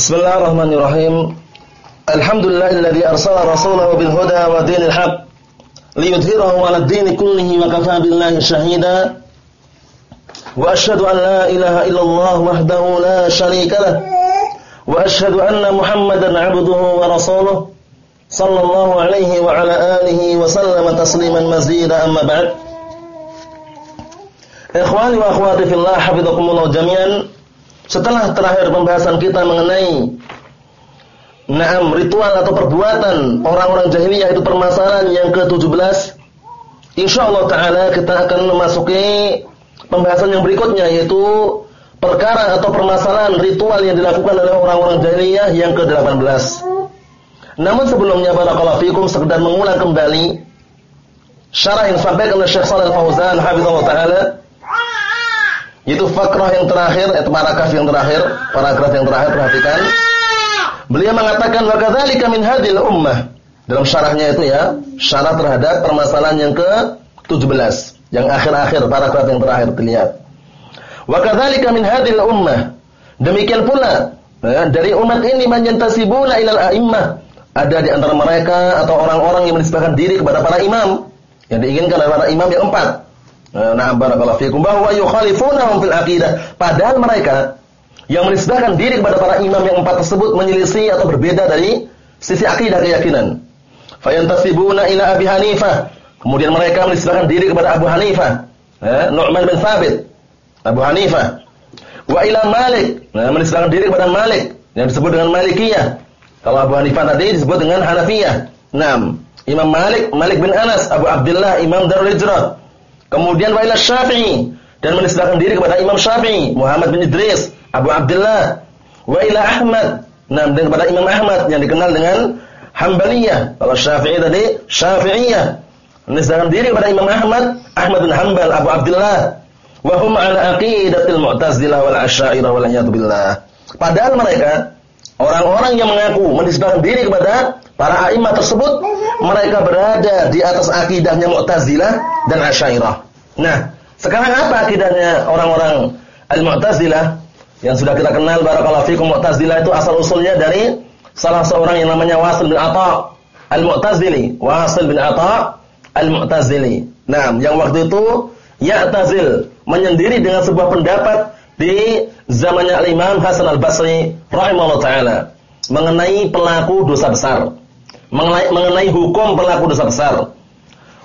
Bismillahirrahmanirrahim. Alhamdulillahilladzi arsala rasulahu bil huda wa dinil haq liyudhhirahu 'ala ad-din kullihi wa kafaa billahi shahida. Wa asyhadu an la ilaha illallah wahdahu la syarika lah. Wa asyhadu anna Muhammadan 'abduhu wa rasuluh sallallahu alaihi wa ala alihi wa sallama tasliman mazida amma ba'd. Ikhwani wa akhwati fillah hafizakumullah jami'an. Setelah terakhir pembahasan kita mengenai Naam ritual atau perbuatan orang-orang jahiliyah itu permasalahan yang ke-17. Insyaallah taala kita akan memasuki pembahasan yang berikutnya yaitu perkara atau permasalahan ritual yang dilakukan oleh orang-orang jahiliyah yang ke-18. Namun sebelumnya barakallahu fikum sekedar mengulang kembali syarah yang disampaikan oleh Syekh Shalal Fauzan hafizallahu taala itu fakrah yang terakhir, itu paragraf yang terakhir, paragraf yang terakhir perhatikan. Beliau mengatakan wa kadzalika min hadil ummah. Dalam syarahnya itu ya, syarah terhadap permasalahan yang ke-17, yang akhir-akhir paragraf yang terakhir terlihat. Wa kadzalika min hadil ummah. Demikian pula ya, dari umat ini manyantasibuna ilal a'immah. Ada di antara mereka atau orang-orang yang menisbahkan diri kepada para imam. Yang diinginkan oleh para imam yang empat. Nah, barakallahu fikum bahwa yukhalifunahum fil aqidah. Padahal mereka yang menisbahkan diri kepada para imam yang empat tersebut menyelisih atau berbeda dari sisi akidah keyakinan. Fayantasibuna ila Abi Hanifah. Kemudian mereka menisbahkan diri kepada Abu Hanifah. Eh, Nu'man bin Thabit. Abu Hanifah. Wa ila Malik. Nah, menisbahkan diri kepada Malik yang disebut dengan Malikiyah. Kalau Abu Hanifah tadi disebut dengan Hanafiyah. Naam. Imam Malik, Malik bin Anas, Abu Abdullah, Imam Darul Hijrah. Kemudian wa Syafi'i dan menisbahkan diri kepada Imam Syafi'i, Muhammad bin Idris, Abu Abdullah, wa ila Ahmad. Nah, dan kepada Imam Ahmad yang dikenal dengan Hambaliyah. Kalau Syafi'i tadi Syafi'iyah. Menisbahkan diri kepada Imam Ahmad, Ahmad bin Hanbal, Abu Abdullah. Wa hum ala aqidatil Mu'tazilah wal Asy'ariyah wal billah. Padahal mereka orang-orang yang mengaku menisbahkan diri kepada para a'imah tersebut mereka berada di atas akidahnya Mu'tazilah dan Asy'ariyah. Nah, sekarang apa akidahnya orang-orang Al-Mu'tazilah yang sudah kita kenal barakallahu fikum Mu'tazilah itu asal usulnya dari salah seorang yang namanya Wasil bin Atha Al-Mu'tazili, Wasil bin Atha Al-Mu'tazili. Nah, yang waktu itu Ya'tazil menyendiri dengan sebuah pendapat di zamannya Al-Imam Hasan Al-Basri rahimahullah taala mengenai pelaku dosa besar mengenai, mengenai hukum pelaku dosa besar.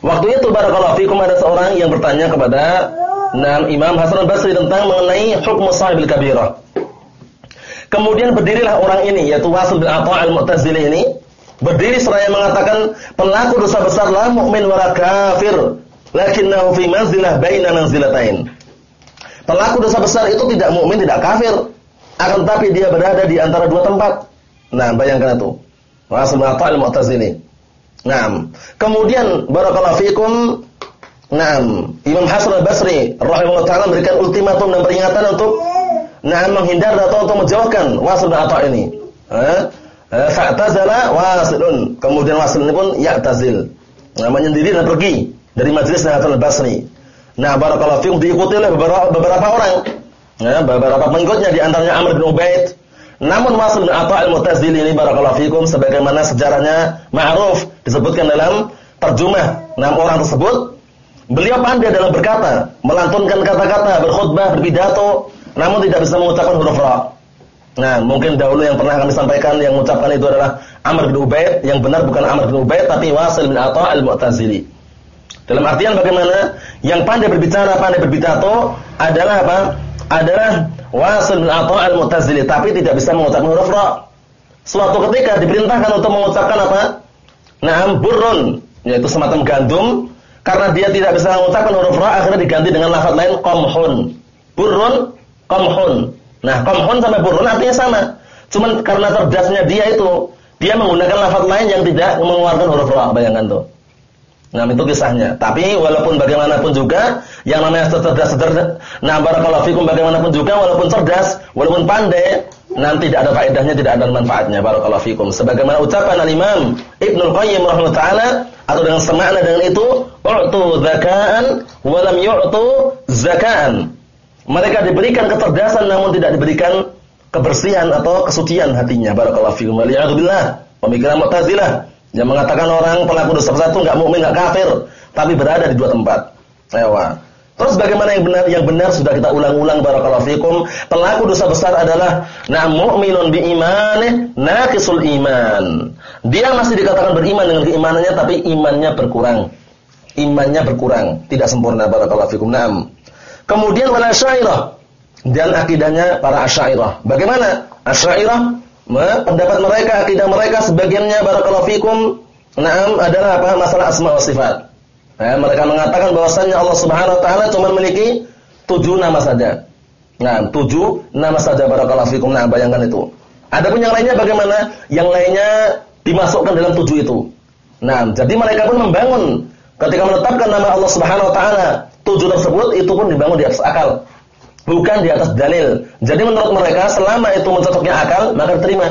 Waktu itu barakallahu fikum ada seorang yang bertanya kepada Nam Imam Hasan Al-Basri tentang mengenai hukum sahibil kabirah. Kemudian berdirilah orang ini yaitu Wasil bin Atha Al-Mu'tazili ini berdiri seraya mengatakan pelaku dosa besar la mukmin wa kafir lakinnahu fi manzilah baina manzilatain. Pelaku dosa besar itu tidak mukmin tidak kafir akan tapi dia berada di antara dua tempat. Nah, bayangkan itu. Rasul Atal Mu'tazili. Naam. Kemudian barakallahu fikum Naam, Imam Hasan Al-Basri rahimahullah taala memberikan ultimatum dan peringatan untuk naam menghindar atau untuk menjauhkan Wasil bin Atha ini. Eh? Fa'tazala Wasilun. Kemudian Wasil ini pun ya'tazil. Nah, menyendiri dan pergi dari majelis Hasan Al-Basri. Nah, barakallahu fikum diikuti oleh beberapa, beberapa orang. Ya, beberapa pengikutnya di antaranya Amr bin Ubaid, namun Wasil bin Atha al-Mu'tazili ini barakallahu fikum sebagaimana sejarahnya ma'ruf disebutkan dalam terjemah enam orang tersebut beliau pandai dalam berkata, melantunkan kata-kata, berkhutbah, berpidato, namun tidak bisa mengucapkan huruf ra. Nah, mungkin dahulu yang pernah kami sampaikan yang mengucapkan itu adalah Amr bin Ubaid, yang benar bukan Amr bin Ubaid tapi Wasil bin Atha al-Mu'tazili. Dalam artian bagaimana? Yang pandai berbicara, pandai berpidato adalah apa? Adalah Wasil bin Atha al-Mu'tazili tapi tidak bisa mengucapkan huruf ra. Suatu ketika diperintahkan untuk mengucapkan apa? Naam burrun, yaitu semacam gandum karena dia tidak bisa mengucapkan huruf ra akhirnya diganti dengan lafaz lain qamhun. Burrun, qamhun. Nah, qamhun sampai burrun artinya sama. Cuman karena cerdasnya dia itu, dia menggunakan lafaz lain yang tidak mengeluarkan huruf ra, bayangkan tuh. Nah, itu kisahnya. Tapi walaupun bagaimanapun juga yang namanya cerdas cerdas nah barakallahu fikum bagaimanapun juga walaupun cerdas, walaupun pandai, nanti tidak ada faedahnya, tidak ada manfaatnya barakallahu fikum. Sebagaimana ucapan al-Imam Ibnu Qayyim rahimahullah taala atau dengan semakna dengan itu, "U'tu zakaan wa lam yu'tu zakaan." Mereka diberikan kecerdasan namun tidak diberikan kebersihan atau kesucian hatinya. Barakallahu fikum. Waliyadzubillah. Pemikiran Mu'tazilah yang mengatakan orang pelaku dosa besar itu enggak mukmin, enggak kafir, tapi berada di dua tempat. Ewa. Terus bagaimana yang benar? Yang benar sudah kita ulang-ulang barakallahu fikum. Pelaku dosa besar adalah na mu'minun bi imanih naqisul iman. Dia masih dikatakan beriman dengan keimanannya tapi imannya berkurang. Imannya berkurang, tidak sempurna barakallahu fikum. Naam. Kemudian wala syairah dan akidahnya para asyairah. Bagaimana? Asyairah pendapat mereka, akidah mereka sebagiannya barakallahu fikum. Naam adalah apa? Masalah asma wa sifat. Ya, mereka mengatakan bahwasanya Allah Subhanahu wa taala cuma memiliki tujuh nama saja. Nah, tujuh nama saja barakallahu fikum. Nah, bayangkan itu. Ada pun yang lainnya bagaimana? Yang lainnya dimasukkan dalam tujuh itu. Nah, jadi mereka pun membangun ketika menetapkan nama Allah Subhanahu wa taala, tujuh tersebut itu pun dibangun di atas akal. Bukan di atas dalil. Jadi menurut mereka selama itu mencocoknya akal, maka diterima.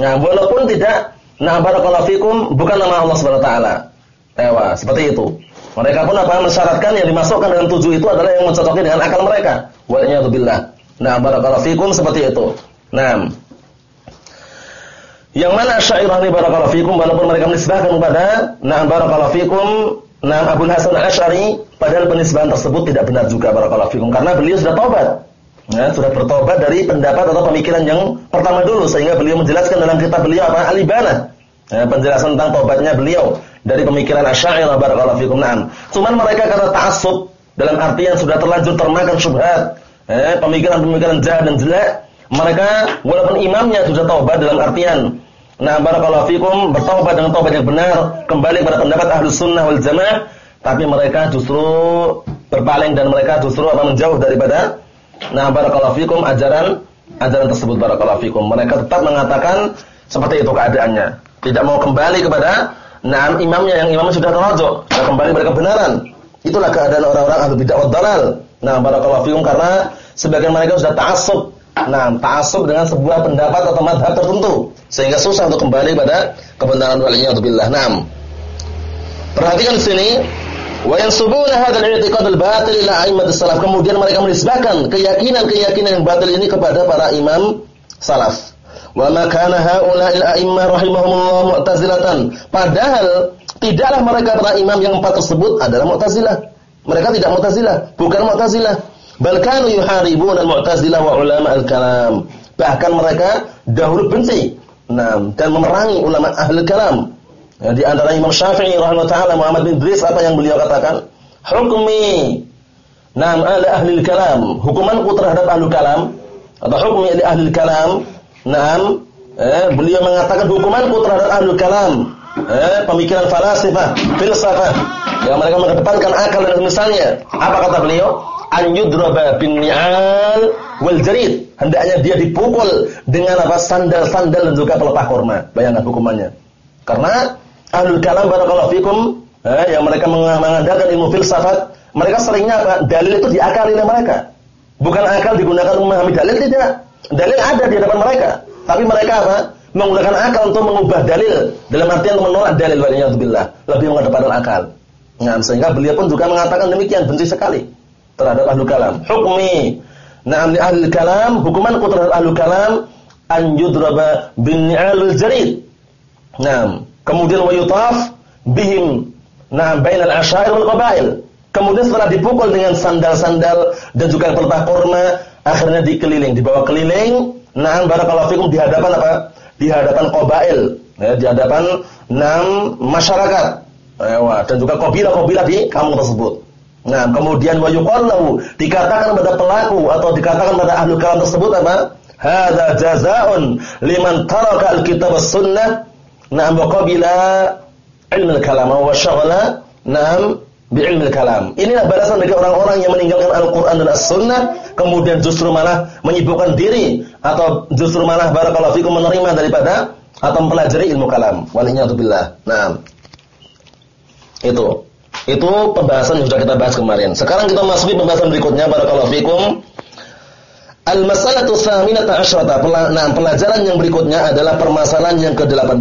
Nah, walaupun tidak nah barakallahu fikum bukan nama Allah Subhanahu wa taala. Ewa, seperti itu. Mereka pun apa mensyaratkan yang dimasukkan dalam tujuh itu adalah yang mencocokkan dengan akal mereka. Wa'iyadzubillah. Nah, barakallahu fikum seperti itu. Nah, yang mana Asy'ariyah ini barakallahu fikum walaupun mereka menisbahkan kepada Nah barakallahu fikum Nah Abu Hasan Al-Asy'ari padahal penisbahan tersebut tidak benar juga barakallahu fikum karena beliau sudah taubat. Ya, sudah bertobat dari pendapat atau pemikiran yang pertama dulu sehingga beliau menjelaskan dalam kitab beliau apa Al-Ibanah. Ya, penjelasan tentang taubatnya beliau dari pemikiran Asy'ariyah barakallahu fikum. Naam. Cuman mereka karena ta'assub dalam artian sudah terlanjur termakan syubhat, eh, pemikiran-pemikiran jahat dan jelek, mereka walaupun imamnya sudah taubat dalam artian Nah, barakallahu fikum bertaubat dengan taubat yang benar, kembali kepada pendapat Ahlus Sunnah wal Jamaah, tapi mereka justru berpaling dan mereka justru apa menjauh daripada nah barakallahu fikum ajaran ajaran tersebut barakallahu fikum. Mereka tetap mengatakan seperti itu keadaannya. Tidak mau kembali kepada Nah, imamnya yang imamnya sudah terajuk, sudah kembali pada kebenaran. Itulah keadaan orang-orang ahli bid'ah wad dalal. Nah, barakallahu fikum karena sebagian mereka sudah ta'assub. Nah, ta'assub dengan sebuah pendapat atau madhab tertentu sehingga susah untuk kembali pada kebenaran walinya billah. Naam. Perhatikan di sini wa yansubuna hadzal i'tiqad al-batil ila a'immatis salaf. Kemudian mereka menisbahkan keyakinan-keyakinan yang batil ini kepada para imam salaf. Wa ma kana haula'il a'immah rahimahumullah mu'tazilatan. Padahal tidaklah mereka para imam yang empat tersebut adalah Mu'tazilah. Mereka tidak Mu'tazilah, bukan Mu'tazilah. Bal kanu yuharibun al-Mu'tazilah wa ulama al-kalam. Bahkan mereka dahulu benci nah, dan memerangi ulama ahli kalam. Ya, di antara Imam Syafi'i rahimahullah taala Muhammad bin Idris apa yang beliau katakan? Hukmi Naam ahli ahli kalam. Hukumanku terhadap ahli kalam atau hukmi ahli kalam Naam, eh, beliau mengatakan hukumanku terhadap ahlul kalam, eh, pemikiran falasifah, filsafah, yang mereka mengedepankan akal dan misalnya. Apa kata beliau? An yudraba bin ni'al wal jarid. Hendaknya dia dipukul dengan apa? Sandal-sandal dan juga pelepah kurma. Bayangkan hukumannya. Karena ahlul kalam barakallahu fikum, eh, yang mereka mengandalkan ilmu filsafat, mereka seringnya? Dalil itu diakali oleh mereka. Bukan akal digunakan memahami dalil tidak. Dalil ada di hadapan mereka, tapi mereka apa? Menggunakan akal untuk mengubah dalil dalam artian menolak dalil waliyadzubillah, lebih mengedepankan akal. Nah, sehingga beliau pun juga mengatakan demikian benci sekali terhadap ahlu kalam. Hukmi li ahli kalam, hukumanku terhadap ahlu kalam an yudraba bin ni'alul jarid. Naam. Kemudian wa yutaf bihim naam bainal asyair wal qabail. Kemudian setelah dipukul dengan sandal-sandal dan juga pelepah korma, akhirnya dikeliling, dibawa keliling, nah barakallahu fikum di hadapan apa? Di hadapan qabail, ya, di hadapan enam masyarakat. Ya, dan juga kabilah-kabilah di kampung tersebut. Nah, kemudian wa yuqallahu dikatakan pada pelaku atau dikatakan pada ahli kalam tersebut apa? Hadza jazaa'un liman taraka al-kitab was-sunnah na'am wa qabila ilmu al-kalam wa syaghala na'am bi'ilmil kalam. Inilah balasan bagi orang-orang yang meninggalkan Al-Qur'an dan As-Sunnah kemudian justru malah menyibukkan diri atau justru malah barakallahu fikum menerima daripada atau mempelajari ilmu kalam. Waliyadzubillah. Nah. Itu. Itu pembahasan yang sudah kita bahas kemarin. Sekarang kita masuki pembahasan berikutnya barakallahu fikum. Al-mas'alatu tsaminata asyrata. Nah, pelajaran yang berikutnya adalah permasalahan yang ke-18.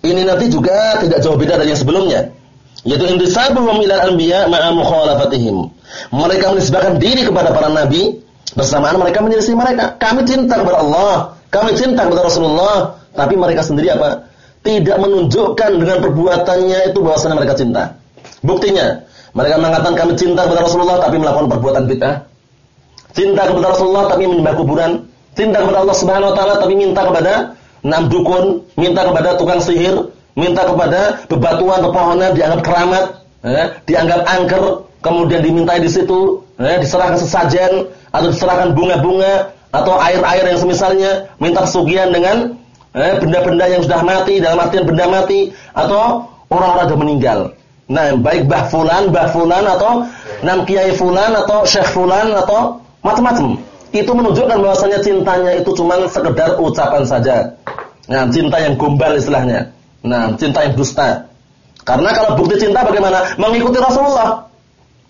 Ini nanti juga tidak jauh beda dari yang sebelumnya yaitu intisabuhum ilal anbiya ma'a mukhalafatihim. Mereka menisbahkan diri kepada para nabi Bersamaan mereka menyelisih mereka. Kami cinta kepada Allah, kami cinta kepada Rasulullah, tapi mereka sendiri apa? Tidak menunjukkan dengan perbuatannya itu bahwasanya mereka cinta. Buktinya, mereka mengatakan kami cinta kepada Rasulullah tapi melakukan perbuatan bid'ah. Cinta kepada Rasulullah tapi menyembah kuburan. Cinta kepada Allah Subhanahu wa taala tapi minta kepada enam dukun, minta kepada tukang sihir, minta kepada bebatuan pepohonan dianggap keramat, eh, dianggap angker, kemudian dimintai di situ, eh, diserahkan sesajen atau diserahkan bunga-bunga atau air-air yang semisalnya, minta pesugihan dengan eh, benda-benda yang sudah mati dalam artian benda mati atau orang-orang sudah meninggal. Nah, baik bah fulan, bah fulan atau nam kiai fulan atau syekh fulan atau macam-macam. Itu menunjukkan bahwasanya cintanya itu cuma sekedar ucapan saja. Nah, cinta yang gombal istilahnya. Nah, cinta yang dusta. Karena kalau bukti cinta bagaimana? Mengikuti Rasulullah.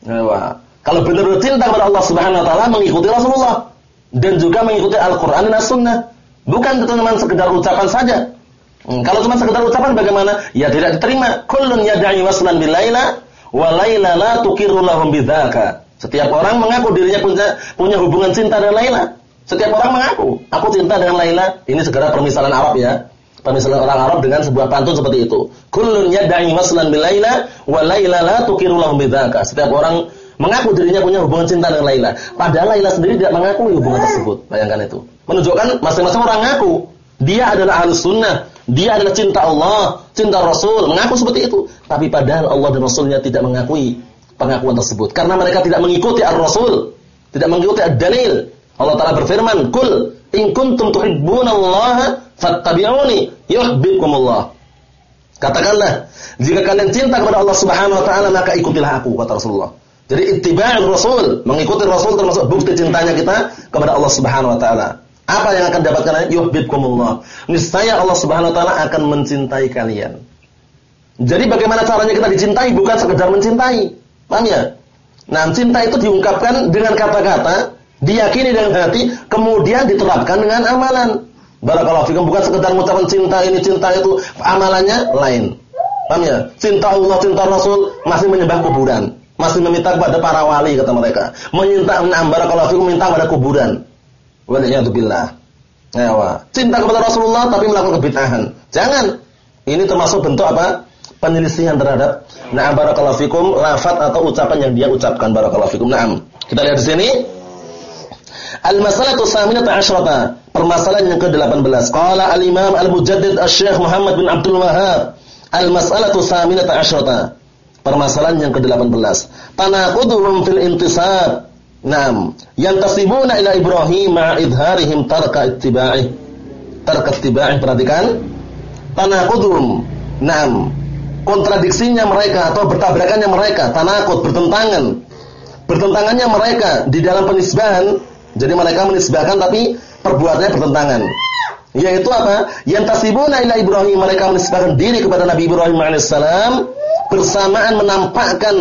Nah, kalau benar-benar cinta kepada Allah Subhanahu wa taala mengikuti Rasulullah dan juga mengikuti Al-Qur'an dan As-Sunnah. Bukan cuma sekedar ucapan saja. Hmm, kalau cuma sekedar ucapan bagaimana? Ya tidak diterima. Kullun yad'i waslan bil laila wa laila la tuqirru lahum bidzaka. Setiap orang mengaku dirinya punya punya hubungan cinta dengan Laila. Setiap orang mengaku, aku cinta dengan Laila. Ini segera permisalan Arab ya pemisalan orang Arab dengan sebuah pantun seperti itu. Kullun yad'i waslan bil Laila wa Laila la. Setiap orang mengaku dirinya punya hubungan cinta dengan Laila, padahal Laila sendiri tidak mengakui hubungan tersebut. Bayangkan itu. Menunjukkan masing-masing orang mengaku dia adalah ahlus sunnah, dia adalah cinta Allah, cinta Rasul, mengaku seperti itu. Tapi padahal Allah dan Rasulnya tidak mengakui pengakuan tersebut karena mereka tidak mengikuti ar-Rasul, tidak mengikuti ad-dalil. Allah Taala berfirman, "Kul in kuntum tuhibbunallaha fattabi'uni yuhibbukumullah. Katakanlah, jika kalian cinta kepada Allah Subhanahu wa taala maka ikutilah aku kata Rasulullah. Jadi ittiba'ur Rasul, mengikuti Rasul termasuk bukti cintanya kita kepada Allah Subhanahu wa taala. Apa yang akan dapatkan yuhibbukumullah. Niscaya Allah Subhanahu wa taala akan mencintai kalian. Jadi bagaimana caranya kita dicintai bukan sekedar mencintai. Paham ya? Nah, cinta itu diungkapkan dengan kata-kata, diyakini dengan hati, kemudian diterapkan dengan amalan. Barakallahu fikum bukan sekedar mengucapkan cinta ini cinta itu, amalannya lain. Paham ya? Cinta Allah, cinta Rasul masih menyembah kuburan, masih meminta kepada para wali kata mereka. Enam barakallahu fikum minta kepada kuburan. Waliyadzubillah. Ya, cinta kepada Rasulullah tapi melakukan kebid'ahan. Jangan. Ini termasuk bentuk apa? Penyelisihan terhadap na'am barakallahu fikum lafaz atau ucapan yang dia ucapkan barakallahu fikum. Naam. Kita lihat di sini. Al-masalatu saminata asyrata. Permasalahan yang ke-18. Qala al-Imam Al-Mujaddid Asy-Syaikh Muhammad bin Abdul Wahhab. Al-mas'alatu saminata asyrata. Permasalahan yang ke-18. Tanaquduhum fil intisab. Naam, yantasibuna ila Ibrahim ma'a idharihim tarka ittiba'ih. Tarka ittiba'ih perhatikan. Tanaquduhum. Naam. Kontradiksinya mereka atau bertabrakannya mereka, tanakut bertentangan. Bertentangannya mereka di dalam penisbahan jadi mereka menisbahkan tapi perbuatannya bertentangan. Yaitu apa? Yang tasibuna ila Ibrahim mereka menisbahkan diri kepada Nabi Ibrahim alaihissalam bersamaan menampakkan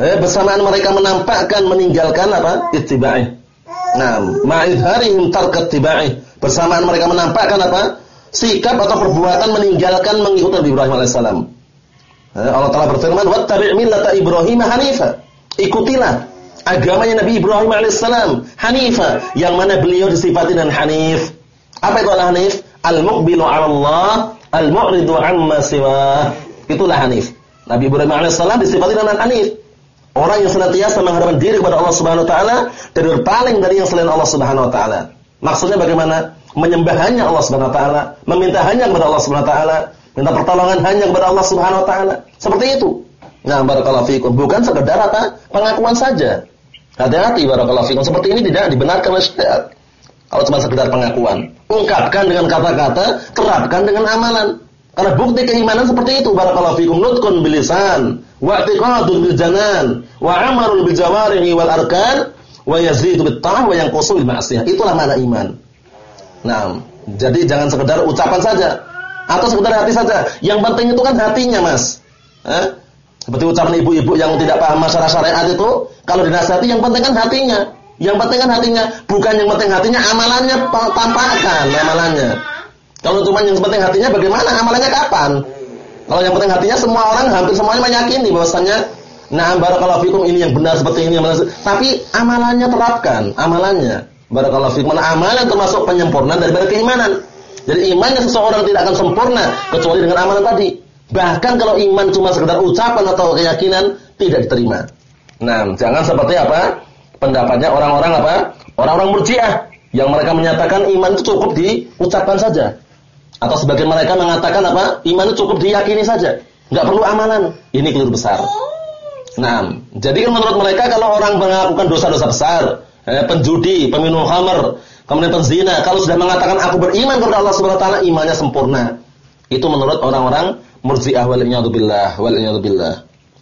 eh, bersamaan mereka menampakkan meninggalkan apa? ittiba'i. Nah, ma'idharihim tarkat tiba'i. Bersamaan mereka menampakkan apa? sikap atau perbuatan meninggalkan mengikuti Nabi Ibrahim alaihissalam. Eh, Allah Taala berfirman, "Wattabi' millata Ibrahim hanifa." Ikutilah agamanya Nabi Ibrahim alaihissalam, Hanifa, yang mana beliau disifati dengan Hanif. Apa itu Al-Hanif? Al-muqbilu 'ala Allah, al-mu'ridu 'amma siwa. Itulah Hanif. Nabi Ibrahim alaihissalam disifati dengan Hanif. Orang yang senantiasa mengharapkan diri kepada Allah Subhanahu wa taala dan berpaling dari yang selain Allah Subhanahu wa taala. Maksudnya bagaimana? Menyembah hanya Allah Subhanahu wa taala, meminta hanya kepada Allah Subhanahu wa taala, minta pertolongan hanya kepada Allah Subhanahu wa taala. Seperti itu. Nah, barakallahu fikum. Bukan sekedar apa? Pengakuan saja. Hati-hati barakallahu fikum. Seperti ini tidak dibenarkan oleh syariat. Kalau cuma sekedar pengakuan, ungkapkan dengan kata-kata, terapkan dengan amalan. Karena bukti keimanan seperti itu barakallahu fikum nutkun bilisan, wa i'tiqadun bil janan, wa amarun bil jawarihi wal arkan, wa yazidu bit ta'ah wa yanqusu bil ma'siyah. Itulah makna iman. Nah, jadi jangan sekedar ucapan saja atau sekedar hati saja. Yang penting itu kan hatinya, Mas. Eh? Seperti ucapan ibu-ibu yang tidak paham masalah syariat itu, kalau dinasihati yang penting kan hatinya. Yang penting kan hatinya, bukan yang penting hatinya, amalannya tampakkan amalannya. Kalau cuma yang penting hatinya bagaimana amalannya kapan? Kalau yang penting hatinya semua orang hampir semuanya meyakini bahwasanya Nah, barakallahu fikum ini yang benar seperti ini tapi amalannya terapkan, amalannya. Barakallahu fikum. Nah, amalan termasuk penyempurnaan daripada keimanan. Jadi imannya seseorang tidak akan sempurna kecuali dengan amalan tadi. Bahkan kalau iman cuma sekedar ucapan atau keyakinan tidak diterima. Nah, jangan seperti apa? Pendapatnya orang-orang apa? Orang-orang Murji'ah yang mereka menyatakan iman itu cukup diucapkan saja. Atau sebagian mereka mengatakan apa? Iman itu cukup diyakini saja, nggak perlu amalan. Ini keliru besar. Nah, jadi kan menurut mereka kalau orang melakukan dosa-dosa besar, eh, penjudi, peminum khamr, kemudian penzina, kalau sudah mengatakan aku beriman kepada Allah Subhanahu wa taala, imannya sempurna. Itu menurut orang-orang Murji'ah wal billah wal billah.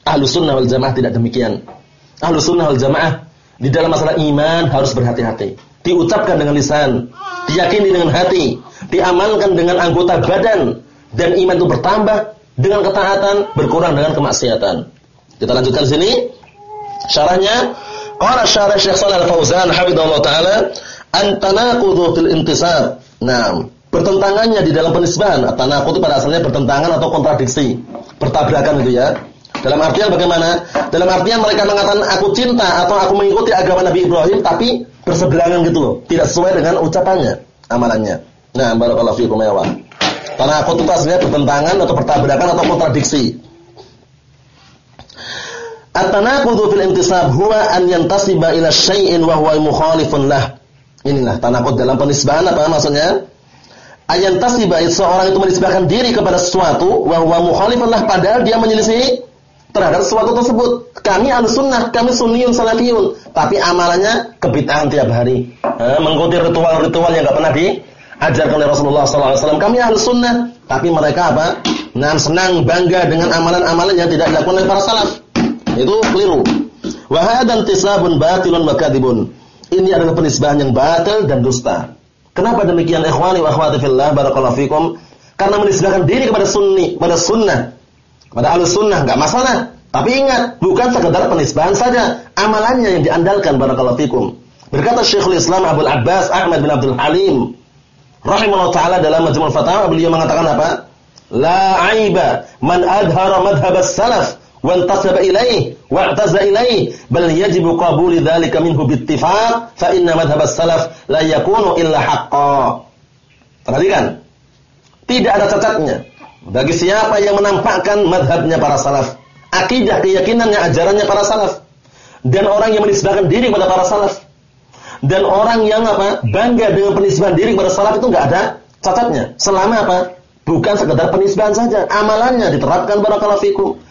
Ahlus sunnah wal jamaah tidak demikian. Ahlus sunnah wal jamaah di dalam masalah iman harus berhati-hati. Diucapkan dengan lisan, diyakini dengan hati, diamalkan dengan anggota badan dan iman itu bertambah dengan ketaatan, berkurang dengan kemaksiatan. Kita lanjutkan sini. Syarahnya, qala syarah Syekh Shalal Al-Fauzan hafizallahu taala, an tanaqudhu fil intisab. Nah, bertentangannya di dalam penisbahan. Tanaqud itu pada asalnya bertentangan atau kontradiksi. Bertabrakan itu ya. Dalam artian bagaimana? Dalam artian mereka mengatakan aku cinta atau aku mengikuti agama Nabi Ibrahim tapi berseberangan gitu loh, tidak sesuai dengan ucapannya, amalannya. Nah, barakallahu fiikum ya. Karena aku itu aslinya bertentangan atau bertabrakan atau kontradiksi. At-tanaqudhu fil intisab huwa an yantasiba ila syai'in wa huwa mukhalifun lah. Inilah tanaqud dalam penisbahan apa maksudnya? Ayantasiba seorang itu menisbahkan diri kepada sesuatu wa huwa mukhalifun lah padahal dia menyelisih terhadap sesuatu tersebut. Kami al-sunnah, kami sunniyun salafiyun, tapi amalannya kebid'ahan tiap hari. Eh, mengikuti ritual-ritual yang enggak pernah diajarkan oleh Rasulullah SAW. Kami al-sunnah, tapi mereka apa? Nah, senang bangga dengan amalan-amalan yang tidak dilakukan oleh para salaf. Itu keliru. Wa hadan tisabun batilun wa kadibun. Ini adalah penisbahan yang batil dan dusta. Kenapa demikian ikhwani wa akhwati fillah barakallahu fikum? Karena menisbahkan diri kepada sunni, kepada sunnah pada ahlu sunnah nggak masalah. Tapi ingat, bukan sekedar penisbahan saja, amalannya yang diandalkan barakallahu fikum. Berkata Syekhul Islam Abu Abbas Ahmad bin Abdul Halim rahimahullah taala dalam Majmu' Fatawa beliau mengatakan apa? La aiba man adhara madhhab as-salaf wa intasaba ilaih wa i'taza ilaih bal yajibu qabul dzalika minhu bittifaq fa inna madhhab as-salaf la yakunu illa haqqan. Perhatikan. Tidak ada cacatnya bagi siapa yang menampakkan madhabnya para salaf, akidah keyakinannya, ajarannya para salaf, dan orang yang menisbahkan diri kepada para salaf, dan orang yang apa bangga dengan penisbahan diri kepada salaf itu nggak ada cacatnya. Selama apa? Bukan sekedar penisbahan saja, amalannya diterapkan barakallahu fikum.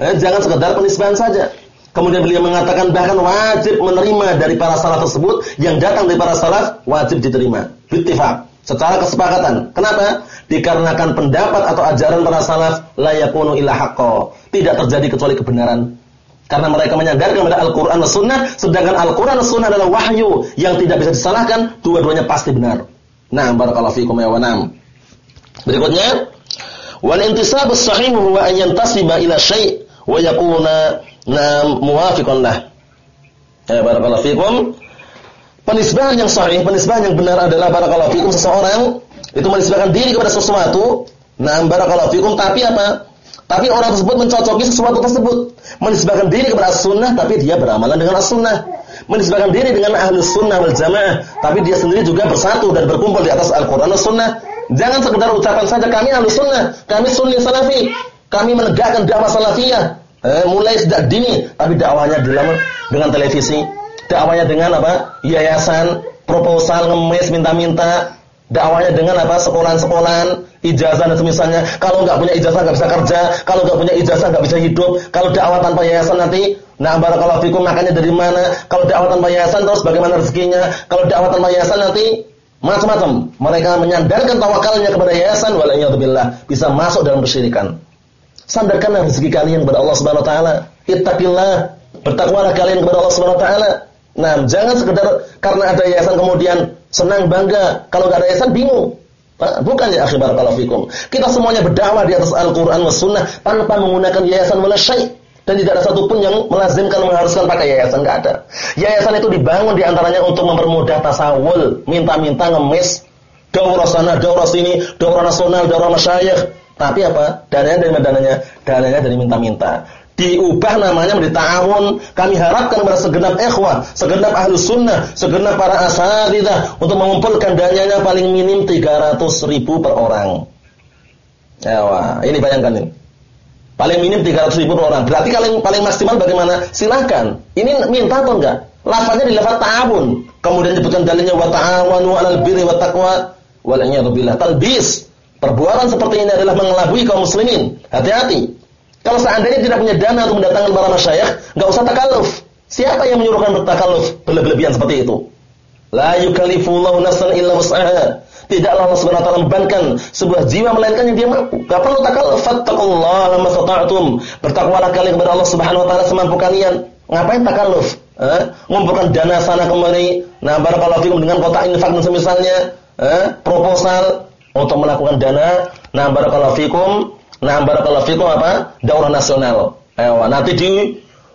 Eh, jangan sekedar penisbahan saja. Kemudian beliau mengatakan bahkan wajib menerima dari para salaf tersebut yang datang dari para salaf wajib diterima. Bittifaq secara kesepakatan. Kenapa? dikarenakan pendapat atau ajaran para salaf la yakunu illa haqqo. Tidak terjadi kecuali kebenaran. Karena mereka menyandarkan pada Al-Qur'an dan Sunnah, sedangkan Al-Qur'an dan Sunnah adalah wahyu yang tidak bisa disalahkan, dua-duanya pasti benar. Nah, barakallahu fikum ya wanam. Berikutnya, wal intisabus sahih huwa an yantasiba ila syai' wa yakuna nam muwafiqan lah. Ya barakallahu fikum. Penisbahan yang sahih, penisbahan yang benar adalah barakallahu fikum seseorang itu menisbahkan diri kepada sesuatu, nah barakallahu fikum, tapi apa? Tapi orang tersebut mencocoki sesuatu tersebut. Menisbahkan diri kepada as-sunnah, tapi dia beramalan dengan as-sunnah. Menisbahkan diri dengan ahli sunnah wal jamaah, tapi dia sendiri juga bersatu dan berkumpul di atas Al-Quran dan sunnah. Jangan sekedar ucapan saja, kami ahli sunnah, kami sunni salafi, kami menegakkan dakwah salafiyah. Eh, mulai sejak dini, tapi dakwahnya dalam dengan televisi, dakwahnya dengan apa? Yayasan, proposal, ngemis, minta-minta, dakwanya dengan apa? Sekolahan-sekolahan ijazah dan semisalnya. Kalau nggak punya ijazah nggak bisa kerja. Kalau nggak punya ijazah nggak bisa hidup. Kalau dakwah tanpa yayasan nanti nah barakallahu fikum makanya dari mana? Kalau dakwah tanpa yayasan terus bagaimana rezekinya? Kalau dakwah tanpa yayasan nanti macam-macam. Mereka menyandarkan tawakalnya kepada yayasan wallahubillah bisa masuk dalam kesyirikan sandarkanlah rezeki kalian kepada Allah Subhanahu wa taala ittaqillah bertakwalah kalian kepada Allah Subhanahu wa taala nah jangan sekedar karena ada yayasan kemudian senang bangga. Kalau nggak ada yayasan bingung. Bukan ya akhi barakallahu fikum. Kita semuanya berdakwah di atas Al-Qur'an was sunnah tanpa menggunakan yayasan wala syai' dan tidak ada satupun yang melazimkan mengharuskan pakai yayasan enggak ada. Yayasan itu dibangun di antaranya untuk mempermudah tasawul, minta-minta ngemis, daurah sana, daurah sini, daurah nasional, daurah masyayikh. Tapi apa? Dananya dari dananya? Dananya dari minta-minta. diubah namanya menjadi ta'awun. Kami harapkan kepada segenap ikhwah, segenap ahlu sunnah, segenap para asatidah untuk mengumpulkan dananya paling minim 300 ribu per orang. Ya, wah, ini bayangkan ini. Paling minim 300 ribu per orang. Berarti paling paling maksimal bagaimana? Silahkan. Ini minta atau enggak? Lafaznya di lafaz ta'awun. Kemudian disebutkan dalilnya wa ta'awanu 'alal birri wat taqwa. Wal billah. Talbis. Perbuatan seperti ini adalah mengelabui kaum muslimin. Hati-hati. Kalau seandainya tidak punya dana untuk mendatangkan para masyayikh, enggak usah takalluf. Siapa yang menyuruhkan bertakalluf berlebihan seperti itu? La yukallifullahu nafsan illa wus'aha. Tidaklah Allah Subhanahu wa taala membebankan sebuah jiwa melainkan yang dia mampu. Enggak perlu takalluf. Fattaqullaha mastata'tum. Bertakwalah kalian kepada Allah Subhanahu wa taala semampu kalian. Ngapain takalluf? Eh? Ngumpulkan dana sana kemari. Nah, barakallahu fikum dengan kotak infak dan semisalnya, eh? proposal untuk melakukan dana. Nah, barakallahu fikum Nah, barakallahu fikum apa? Daurah nasional. Ayo, nanti di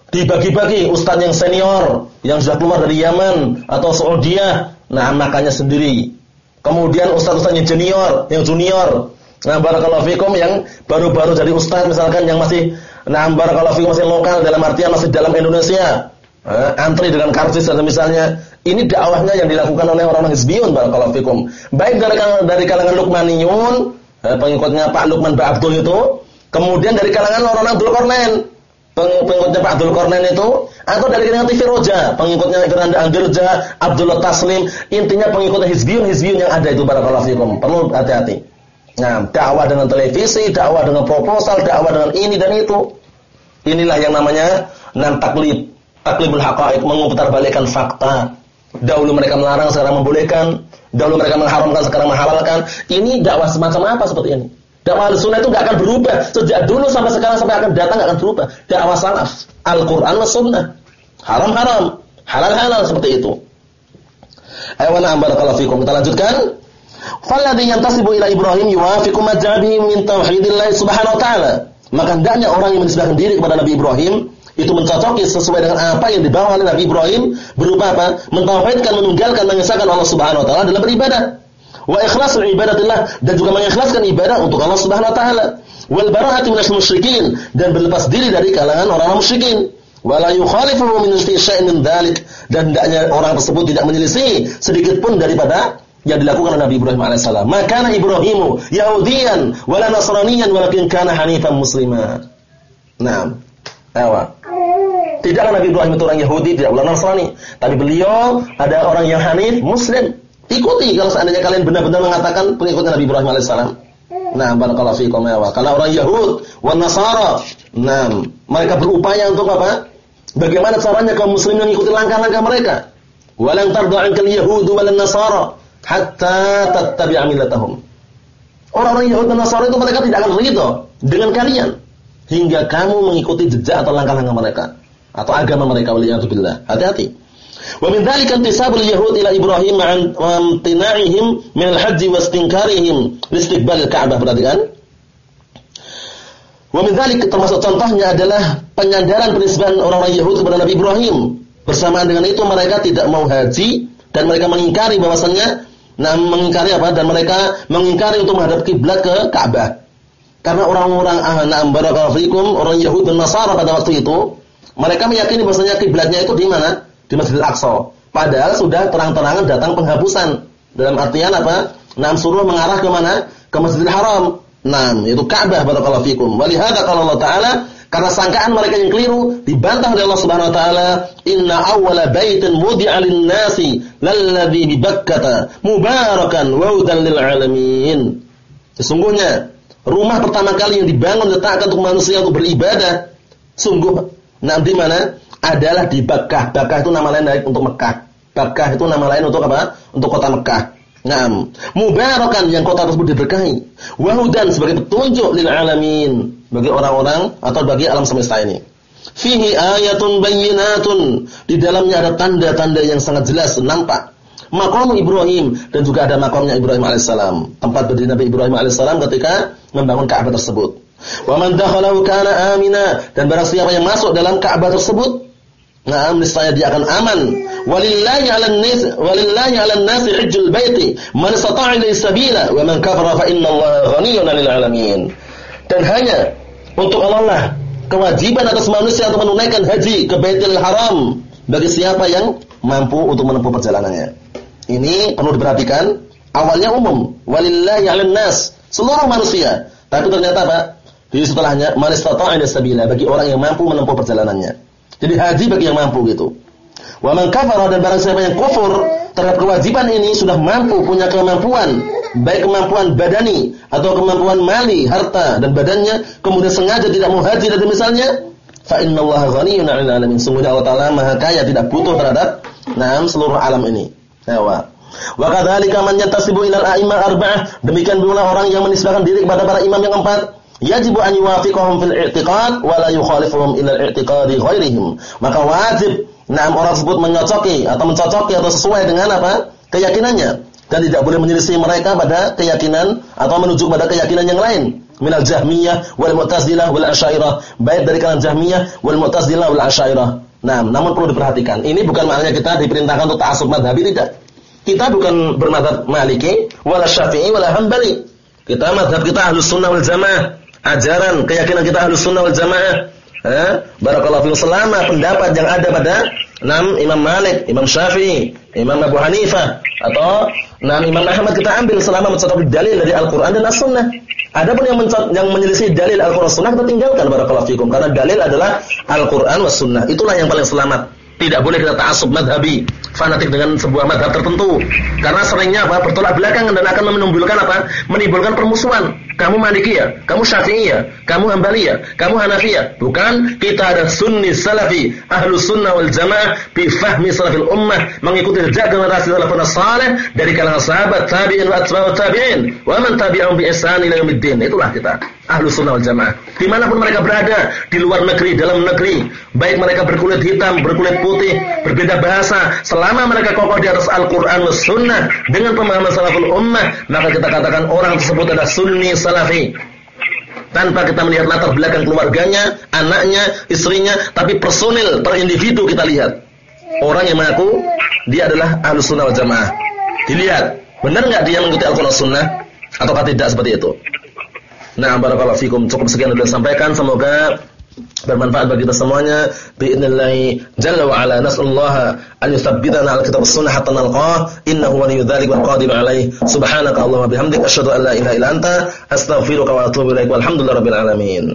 dibagi-bagi ustaz yang senior yang sudah keluar dari Yaman atau Saudi, nah makanya sendiri. Kemudian ustaz-ustaz yang junior, yang junior. Nah, barakallahu fikum yang baru-baru jadi ustaz misalkan yang masih nah barakallahu fikum masih lokal dalam artian masih dalam Indonesia. Eh, antri dengan karcis atau misalnya ini dakwahnya yang dilakukan oleh orang-orang hizbiyun barakallahu fikum. Baik dari dari kalangan Lukmaniyun eh, pengikutnya Pak Lukman Pak Abdul itu, kemudian dari kalangan orang-orang Dzulkarnain, pengikutnya Pak Abdul Kornen itu, atau dari kalangan TV Roja, pengikutnya Geranda Anggerja, Abdullah Taslim, intinya pengikutnya hizbiyun-hizbiyun yang ada itu barakallahu fikum. Perlu hati-hati. Nah, dakwah dengan televisi, dakwah dengan proposal, dakwah dengan ini dan itu. Inilah yang namanya nan taklid, taklibul haqaiq, memutarbalikkan fakta. Dahulu mereka melarang, sekarang membolehkan. Dahulu mereka mengharamkan, sekarang menghalalkan. Ini dakwah semacam apa seperti ini? Dakwah sunnah itu nggak akan berubah. Sejak dulu sampai sekarang sampai akan datang nggak akan berubah. Dakwah salaf, Al-Quran wa sunnah. Haram-haram, halal-halal seperti itu. Ayo barakallahu fikum. Kita lanjutkan. Falladhi yantasibu ila Ibrahim yuwafiqu ma min tauhidillah subhanahu wa ta'ala. Maka hendaknya orang yang menisbahkan diri kepada Nabi Ibrahim itu mencocoki sesuai dengan apa yang dibawa oleh Nabi Ibrahim berupa apa? Mentauhidkan, menunggalkan, mengesahkan Allah Subhanahu wa taala dalam beribadah. Wa ikhlasul ibadatillah dan juga mengikhlaskan ibadah untuk Allah Subhanahu wa taala. Wal bara'ati minasy musyrikin dan berlepas diri dari kalangan orang-orang musyrikin. Wala yukhalifuhu min syai'in min dzalik dan hendaknya orang tersebut tidak menyelisih sedikit pun daripada yang dilakukan oleh Nabi Ibrahim alaihissalam. Maka Ibrahimu Yahudiyan wala Nasraniyan walakin kana hanifan muslima. Nah, awak. Tidaklah Nabi Ibrahim itu orang Yahudi, tidak pula Nasrani. Tapi beliau ada orang yang hanif, Muslim. Ikuti kalau seandainya kalian benar-benar mengatakan pengikut Nabi Ibrahim alaihissalam. Nah, barakallahu fiikum ya Kalau orang Yahud, wan Nasara, nah, mereka berupaya untuk apa? Bagaimana caranya kaum muslim mengikuti langkah-langkah mereka? Walan tarda anka al-yahudu wal nasara hatta tattabi'a millatahum. Orang-orang Yahudi dan Nasara itu mereka tidak akan ridho dengan kalian hingga kamu mengikuti jejak atau langkah-langkah mereka atau agama mereka waliyatubillah. Hati-hati. Wa min dzalika intisabul yahud ila Ibrahim ma'an imtina'ihim min al-hajj wa istinkarihim istiqbal al-Ka'bah perhatikan. Wa min dzalika termasuk contohnya adalah penyandaran penisbahan orang-orang Yahudi kepada Nabi Ibrahim. Bersamaan dengan itu mereka tidak mau haji dan mereka mengingkari bahwasannya nah mengingkari apa dan mereka mengingkari untuk menghadap kiblat ke Ka'bah. Karena orang-orang ahna barakallahu fikum, orang Yahudi dan Nasara pada waktu itu mereka meyakini bahwasanya kiblatnya itu di mana? Di Masjidil Aqsa. Padahal sudah terang-terangan datang penghapusan. Dalam artian apa? Nam suruh mengarah ke mana? Ke Masjidil Haram. Nam, itu Ka'bah barakallahu fikum. Walihada kalau Allah Ta'ala karena sangkaan mereka yang keliru dibantah oleh Allah Subhanahu wa taala, "Inna awwala baitin wudi'a lin-nasi lalladzi bi Bakkah mubarakan wa hudan lil alamin." Sesungguhnya rumah pertama kali yang dibangun letakkan untuk manusia untuk beribadah sungguh Nah, di mana? Adalah di Bakkah. Bakkah itu nama lain dari untuk Mekah. Bakkah itu nama lain untuk apa? Untuk kota Mekah. Naam. Mubarakan yang kota tersebut diberkahi. Wahudan sebagai petunjuk lil alamin bagi orang-orang atau bagi alam semesta ini. Fihi ayatun bayyinatun. Di dalamnya ada tanda-tanda yang sangat jelas nampak. Maqam Ibrahim dan juga ada makamnya Ibrahim alaihissalam. Tempat berdiri Nabi Ibrahim alaihissalam ketika membangun Ka'bah tersebut. Wa man dakhalahu kana amina dan barang siapa yang masuk dalam Ka'bah tersebut Nah, niscaya dia akan aman. Walillahi 'alan nas walillahi 'alan nas hajjul baiti man istata'a ilayhi sabila wa man kafara fa innallaha ghaniyyun 'anil 'alamin. Dan hanya untuk Allah lah kewajiban atas manusia untuk menunaikan haji ke Baitul Haram bagi siapa yang mampu untuk menempuh perjalanannya. Ini perlu diperhatikan. Awalnya umum, walillahi 'alan nas, seluruh manusia. Tapi ternyata apa? Di setelahnya man istata'a sabila bagi orang yang mampu menempuh perjalanannya. Jadi haji bagi yang mampu gitu. Wa man kafara dan barang siapa yang kufur terhadap kewajiban ini sudah mampu punya kemampuan, baik kemampuan badani atau kemampuan mali, harta dan badannya, kemudian sengaja tidak mau haji dan misalnya, fa innallaha ghaniyyun 'anil 'alamin. Sungguhnya Allah Taala Maha Kaya tidak butuh terhadap Naam seluruh alam ini. Ewa. Wa kadzalika man yantasibu ilal a'immah arba'ah, demikian pula orang yang menisbahkan diri kepada para imam yang empat, yajibu an yuwafiqahum fil i'tiqad wa la yukhalifuhum ila al-i'tiqadi ghairihim. Maka wajib naam orang tersebut menyocoki atau mencocoki atau sesuai dengan apa? keyakinannya dan tidak boleh menyelisih mereka pada keyakinan atau menuju pada keyakinan yang lain minal jahmiyah wal mu'tazilah wal asy'ariyah baik dari kalangan jahmiyah wal mu'tazilah wal asy'ariyah Nah, namun perlu diperhatikan, ini bukan maknanya kita diperintahkan untuk ta'assub madhabi tidak. Kita bukan bermadhab Maliki, wala Syafi'i, wala Hambali. Kita madhab kita Ahlus Sunnah wal Jamaah. Ajaran, keyakinan kita Ahlus Sunnah wal Jamaah. Eh, barakallahu selama pendapat yang ada pada enam Imam Malik, Imam Syafi'i, Imam Abu Hanifah atau enam Imam Ahmad kita ambil selama mencatat dalil dari Al-Qur'an dan As-Sunnah. Adapun yang yang menyelisih dalil Al-Qur'an Sunnah kita tinggalkan barakallahu fikum karena dalil adalah Al-Qur'an was Sunnah. Itulah yang paling selamat. Tidak boleh kita ta'assub madhabi, fanatik dengan sebuah madhab tertentu. Karena seringnya apa? bertolak belakang dan akan menimbulkan apa? menimbulkan permusuhan. Kamu Maliki ya, kamu Syafi'i ya, kamu Hambali ya, kamu Hanafi ya. Bukan, kita ada sunni salafi, ahlu sunnah wal jamaah bi fahmi salafil ummah, mengikuti jejak generasi salafun salih dari kalangan sahabat, tabi'in wa tabi'in, wa man tabi'ahum bi ihsan ila yaumiddin. Itulah kita ahlu sunnah wal jamaah. Di mana pun mereka berada, di luar negeri, dalam negeri, baik mereka berkulit hitam, berkulit putih, berbeda bahasa, selama mereka kokoh di atas Al-Quran dan Sunnah dengan pemahaman salaful ummah, maka kita katakan orang tersebut adalah sunni salafi. Tanpa kita melihat latar belakang keluarganya, anaknya, istrinya, tapi personil per individu kita lihat. Orang yang mengaku dia adalah ahlu sunnah wal jamaah. Dilihat, benar nggak dia mengikuti Al-Quran Sunnah? Ataukah tidak seperti itu? Nah, barakallahu fikum. Cukup sekian yang sampaikan. Semoga bermanfaat bagi kita semuanya. Biidznillah jalla wa ala nas'allaha an yuthabbitana ala kitab sunnah hatta nalqah. Innahu waliyyu dzalik wal qadir alaih. Subhanaka Allahumma bihamdika asyhadu an la ilaha illa anta astaghfiruka wa atubu ilaik. Walhamdulillahirabbil alamin.